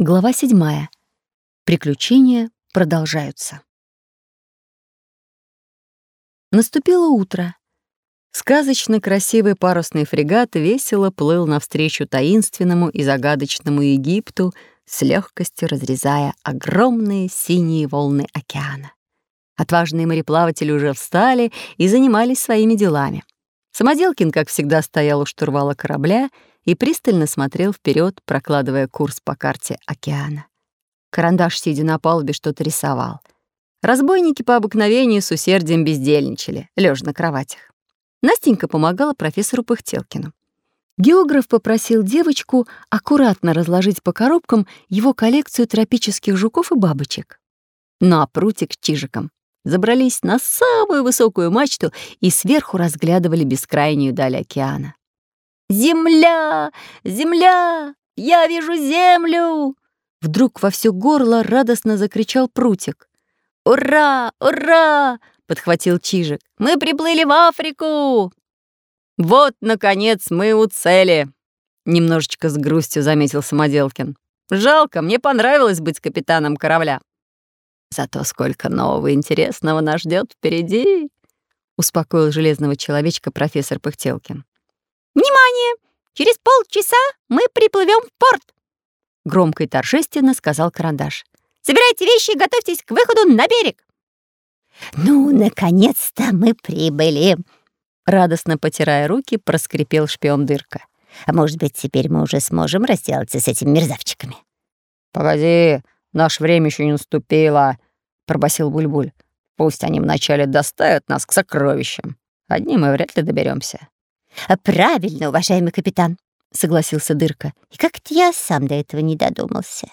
Глава 7. Приключения продолжаются. Наступило утро. Сказочно красивый парусный фрегат весело плыл навстречу таинственному и загадочному Египту, с легкостью разрезая огромные синие волны океана. Отважные мореплаватели уже встали и занимались своими делами. Самоделкин, как всегда, стоял у штурвала корабля — и пристально смотрел вперед, прокладывая курс по карте океана. Карандаш, сидя на палубе, что-то рисовал. Разбойники по обыкновению с усердием бездельничали, лежа на кроватях. Настенька помогала профессору Пыхтелкину. Географ попросил девочку аккуратно разложить по коробкам его коллекцию тропических жуков и бабочек. Ну а прутик с чижиком забрались на самую высокую мачту и сверху разглядывали бескрайнюю даль океана. «Земля! Земля! Я вижу землю!» Вдруг во все горло радостно закричал прутик. «Ура! Ура!» — подхватил Чижик. «Мы приплыли в Африку!» «Вот, наконец, мы у цели!» Немножечко с грустью заметил Самоделкин. «Жалко, мне понравилось быть капитаном корабля». «Зато сколько нового интересного нас ждет впереди!» — успокоил железного человечка профессор Пыхтелкин. «Внимание! Через полчаса мы приплывем в порт!» Громко и торжественно сказал Карандаш. «Собирайте вещи и готовьтесь к выходу на берег!» «Ну, наконец-то мы прибыли!» Радостно потирая руки, проскрипел шпион Дырка. «А может быть, теперь мы уже сможем разделаться с этими мерзавчиками?» «Погоди, наше время еще не наступило», — пробасил Бульбуль. «Пусть они вначале доставят нас к сокровищам. Одни мы вряд ли доберемся. А «Правильно, уважаемый капитан», — согласился Дырка. «И как-то я сам до этого не додумался».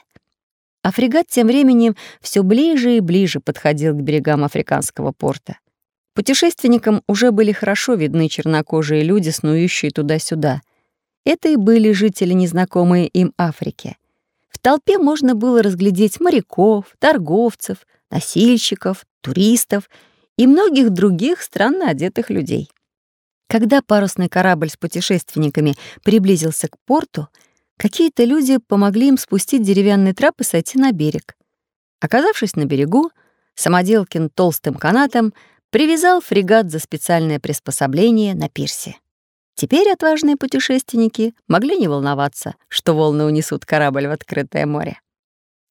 А фрегат тем временем все ближе и ближе подходил к берегам африканского порта. Путешественникам уже были хорошо видны чернокожие люди, снующие туда-сюда. Это и были жители, незнакомые им Африки. В толпе можно было разглядеть моряков, торговцев, носильщиков, туристов и многих других странно одетых людей. Когда парусный корабль с путешественниками приблизился к порту, какие-то люди помогли им спустить деревянный трап и сойти на берег. Оказавшись на берегу, Самоделкин толстым канатом привязал фрегат за специальное приспособление на пирсе. Теперь отважные путешественники могли не волноваться, что волны унесут корабль в открытое море.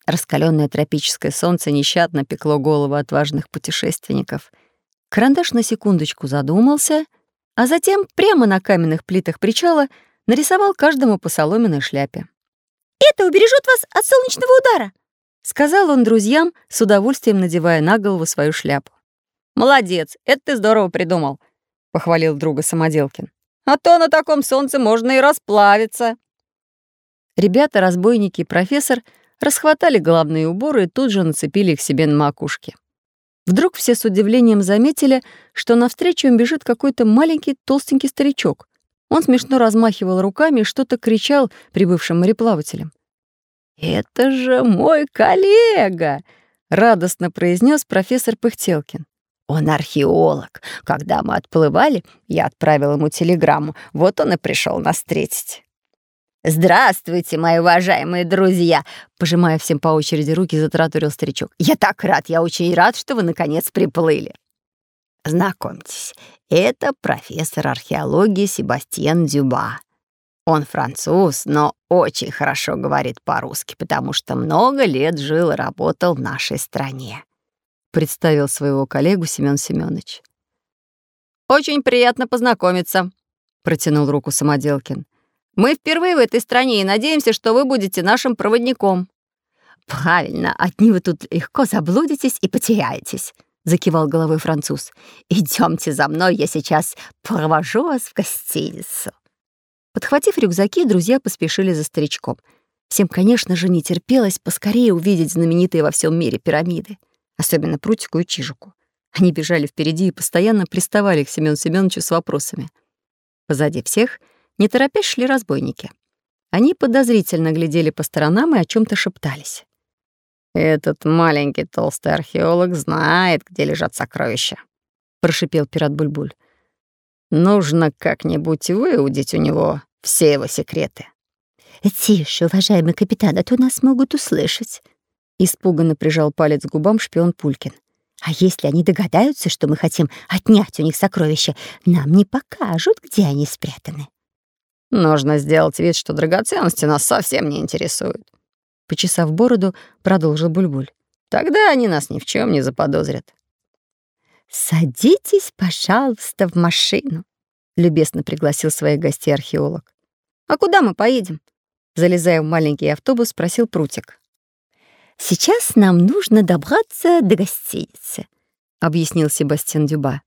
Раскаленное тропическое солнце нещадно пекло голову отважных путешественников. Карандаш на секундочку задумался — а затем прямо на каменных плитах причала нарисовал каждому по соломенной шляпе. «Это убережет вас от солнечного удара», — сказал он друзьям, с удовольствием надевая на голову свою шляпу. «Молодец, это ты здорово придумал», — похвалил друга Самоделкин. «А то на таком солнце можно и расплавиться». Ребята, разбойники и профессор расхватали головные уборы и тут же нацепили их себе на макушки. Вдруг все с удивлением заметили, что навстречу им бежит какой-то маленький толстенький старичок. Он смешно размахивал руками и что-то кричал прибывшим мореплавателям. «Это же мой коллега!» — радостно произнес профессор Пыхтелкин. «Он археолог. Когда мы отплывали, я отправил ему телеграмму. Вот он и пришел нас встретить». «Здравствуйте, мои уважаемые друзья!» Пожимая всем по очереди руки, затратурил старичок. «Я так рад, я очень рад, что вы наконец приплыли!» Знакомьтесь, это профессор археологии Себастьян Дюба. Он француз, но очень хорошо говорит по-русски, потому что много лет жил и работал в нашей стране. Представил своего коллегу Семён Семёныч. «Очень приятно познакомиться», — протянул руку Самоделкин. Мы впервые в этой стране и надеемся, что вы будете нашим проводником». «Правильно, одни вы тут легко заблудитесь и потеряетесь», — закивал головой француз. Идемте за мной, я сейчас провожу вас в гостиницу». Подхватив рюкзаки, друзья поспешили за старичком. Всем, конечно же, не терпелось поскорее увидеть знаменитые во всем мире пирамиды, особенно прутику и чижику. Они бежали впереди и постоянно приставали к Семёну Семёновичу с вопросами. Позади всех — не торопясь шли разбойники. Они подозрительно глядели по сторонам и о чем то шептались. «Этот маленький толстый археолог знает, где лежат сокровища», — прошипел пират Бульбуль. «Нужно как-нибудь выудить у него все его секреты». «Тише, уважаемый капитан, а то нас могут услышать». Испуганно прижал палец к губам шпион Пулькин. «А если они догадаются, что мы хотим отнять у них сокровища, нам не покажут, где они спрятаны». «Нужно сделать вид, что драгоценности нас совсем не интересуют», — почесав бороду, продолжил Бульбуль. «Тогда они нас ни в чем не заподозрят». «Садитесь, пожалуйста, в машину», — любезно пригласил своих гостей археолог. «А куда мы поедем?» Залезая в маленький автобус, спросил Прутик. «Сейчас нам нужно добраться до гостиницы», — объяснил Себастьян Дюба.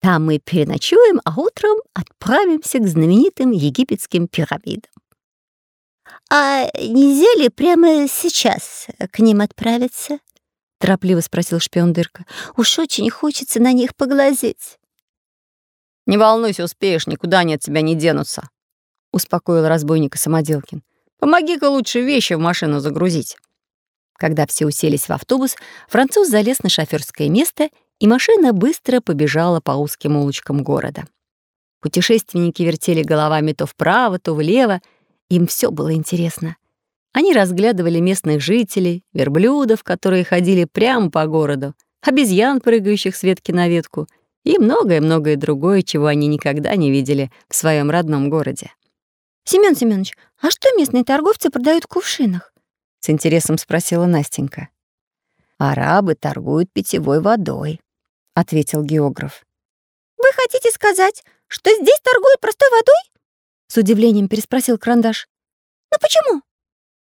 «Там мы переночуем, а утром отправимся к знаменитым египетским пирамидам». «А нельзя ли прямо сейчас к ним отправиться?» — торопливо спросил шпион Дырка. «Уж очень хочется на них поглазеть». «Не волнуйся, успеешь, никуда они от тебя не денутся», — успокоил разбойника Самоделкин. «Помоги-ка лучше вещи в машину загрузить». Когда все уселись в автобус, француз залез на шофёрское место, и машина быстро побежала по узким улочкам города. Путешественники вертели головами то вправо, то влево. Им все было интересно. Они разглядывали местных жителей, верблюдов, которые ходили прямо по городу, обезьян, прыгающих с ветки на ветку, и многое-многое другое, чего они никогда не видели в своем родном городе. «Семён Семёнович, а что местные торговцы продают в кувшинах?» — с интересом спросила Настенька. «Арабы торгуют питьевой водой», — ответил географ. «Вы хотите сказать, что здесь торгуют простой водой?» — с удивлением переспросил Карандаш. «Но почему?»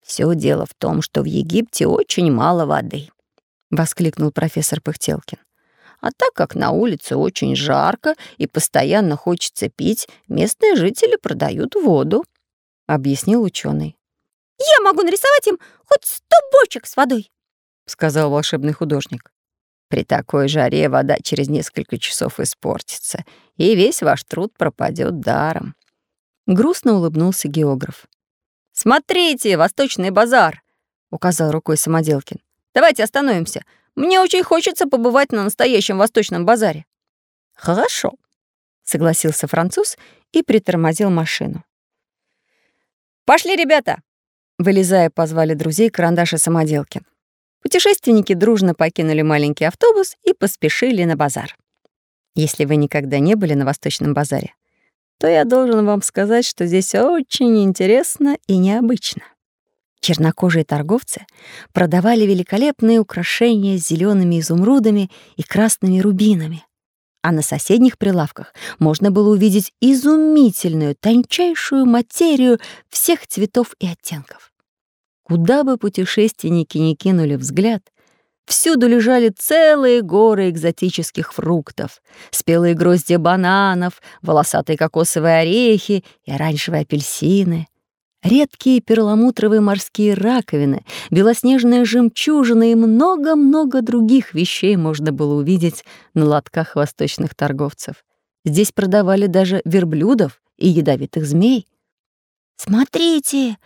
Все дело в том, что в Египте очень мало воды, воскликнул профессор Пыхтелкин. А так как на улице очень жарко и постоянно хочется пить, местные жители продают воду, объяснил ученый. Я могу нарисовать им хоть сто бочек с водой, сказал волшебный художник. При такой жаре вода через несколько часов испортится, и весь ваш труд пропадет даром. Грустно улыбнулся географ. «Смотрите, Восточный базар!» — указал рукой Самоделкин. «Давайте остановимся. Мне очень хочется побывать на настоящем Восточном базаре». «Хорошо», — согласился француз и притормозил машину. «Пошли, ребята!» Вылезая, позвали друзей Карандаш и Самоделкин. Путешественники дружно покинули маленький автобус и поспешили на базар. Если вы никогда не были на Восточном базаре, то я должен вам сказать, что здесь очень интересно и необычно. Чернокожие торговцы продавали великолепные украшения с зелеными изумрудами и красными рубинами. А на соседних прилавках можно было увидеть изумительную, тончайшую материю всех цветов и оттенков. Куда бы путешественники ни кинули взгляд — Всюду лежали целые горы экзотических фруктов, спелые грозди бананов, волосатые кокосовые орехи и оранжевые апельсины, редкие перламутровые морские раковины, белоснежные жемчужины и много-много других вещей можно было увидеть на лотках восточных торговцев. Здесь продавали даже верблюдов и ядовитых змей. «Смотрите,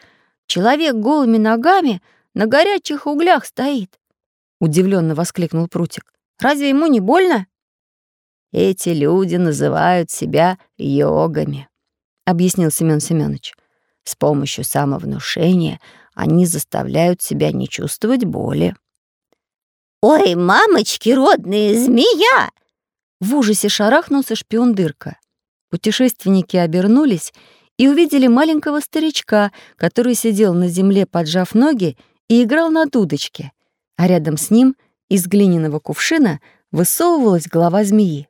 человек голыми ногами на горячих углях стоит», удивленно воскликнул Прутик. Разве ему не больно? Эти люди называют себя йогами, объяснил Семён Семёныч. С помощью самовнушения они заставляют себя не чувствовать боли. «Ой, мамочки, родные, змея!» В ужасе шарахнулся шпион Дырка. Путешественники обернулись и увидели маленького старичка, который сидел на земле, поджав ноги, и играл на дудочке — а рядом с ним из глиняного кувшина высовывалась голова змеи.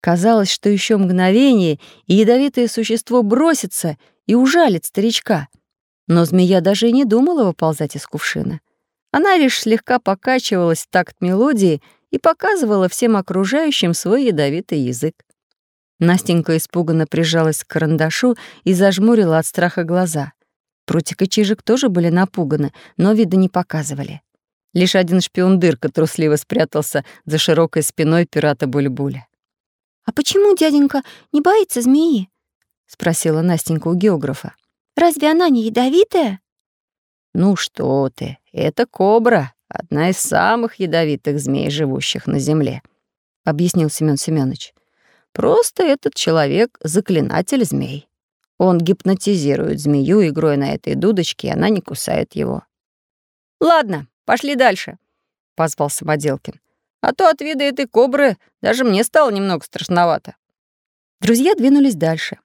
Казалось, что еще мгновение, и ядовитое существо бросится и ужалит старичка. Но змея даже и не думала выползать из кувшина. Она лишь слегка покачивалась в такт мелодии и показывала всем окружающим свой ядовитый язык. Настенька испуганно прижалась к карандашу и зажмурила от страха глаза. Прутик и Чижик тоже были напуганы, но вида не показывали. Лишь один шпион Дырка трусливо спрятался за широкой спиной пирата Бульбуля. «А почему дяденька не боится змеи?» — спросила Настенька у географа. «Разве она не ядовитая?» «Ну что ты, это кобра, одна из самых ядовитых змей, живущих на земле», — объяснил Семён Семёныч. «Просто этот человек — заклинатель змей. Он гипнотизирует змею игрой на этой дудочке, и она не кусает его. «Ладно, пошли дальше», — позвал Самоделкин. «А то от вида этой кобры даже мне стало немного страшновато». Друзья двинулись дальше.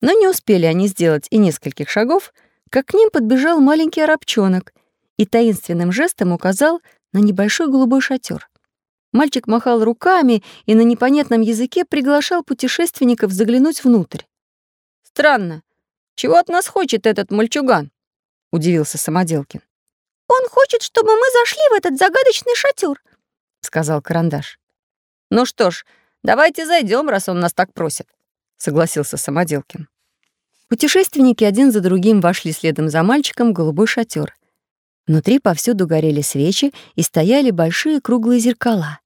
Но не успели они сделать и нескольких шагов, как к ним подбежал маленький арабчонок и таинственным жестом указал на небольшой голубой шатер. Мальчик махал руками и на непонятном языке приглашал путешественников заглянуть внутрь. «Странно. Чего от нас хочет этот мальчуган?» — удивился Самоделкин. «Он хочет, чтобы мы зашли в этот загадочный шатер», — сказал Карандаш. «Ну что ж, давайте зайдем, раз он нас так просит», — согласился Самоделкин. Путешественники один за другим вошли следом за мальчиком в голубой шатер. Внутри повсюду горели свечи и стояли большие круглые зеркала.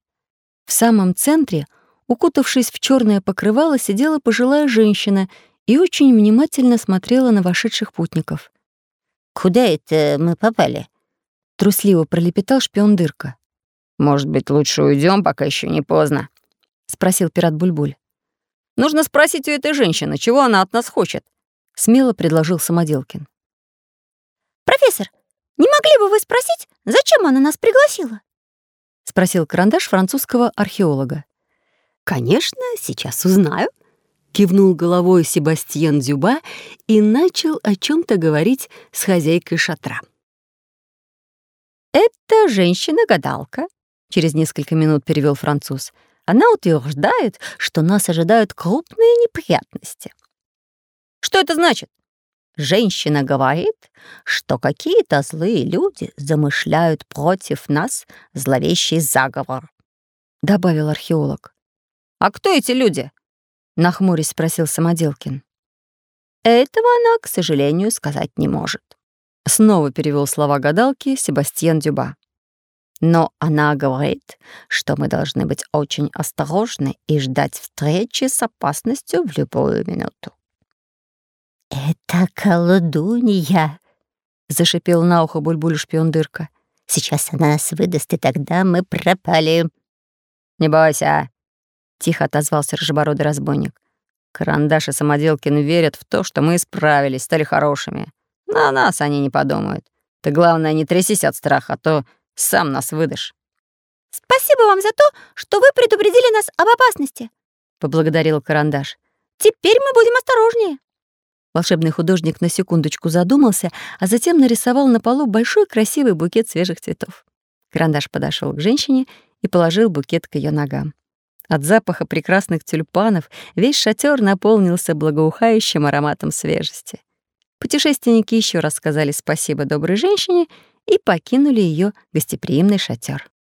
В самом центре, укутавшись в черное покрывало, сидела пожилая женщина и очень внимательно смотрела на вошедших путников. «Куда это мы попали?» — трусливо пролепетал шпион Дырка. «Может быть, лучше уйдем, пока еще не поздно?» — спросил пират Бульбуль. «Нужно спросить у этой женщины, чего она от нас хочет?» — смело предложил Самоделкин. «Профессор, не могли бы вы спросить, зачем она нас пригласила?» — спросил карандаш французского археолога. «Конечно, сейчас узнаю», — кивнул головой Себастьян Дюба и начал о чем то говорить с хозяйкой шатра. «Это женщина-гадалка», — через несколько минут перевел француз. «Она утверждает, что нас ожидают крупные неприятности». «Что это значит?» Женщина говорит, что какие-то злые люди замышляют против нас зловещий заговор», — добавил археолог. «А кто эти люди?» — нахмурясь спросил Самоделкин. «Этого она, к сожалению, сказать не может». Снова перевел слова гадалки Себастьян Дюба. Но она говорит, что мы должны быть очень осторожны и ждать встречи с опасностью в любую минуту. «Это колдунья!» — зашипел на ухо Бульбуль шпион дырка. «Сейчас она нас выдаст, и тогда мы пропали». «Не бойся!» — тихо отозвался рыжебородый разбойник. «Карандаш и Самоделкин верят в то, что мы исправились, стали хорошими. На нас они не подумают. Ты, главное, не трясись от страха, а то сам нас выдашь». «Спасибо вам за то, что вы предупредили нас об опасности», — поблагодарил Карандаш. «Теперь мы будем осторожнее». Волшебный художник на секундочку задумался, а затем нарисовал на полу большой красивый букет свежих цветов. Карандаш подошел к женщине и положил букет к ее ногам. От запаха прекрасных тюльпанов весь шатер наполнился благоухающим ароматом свежести. Путешественники еще раз сказали спасибо доброй женщине и покинули ее гостеприимный шатер.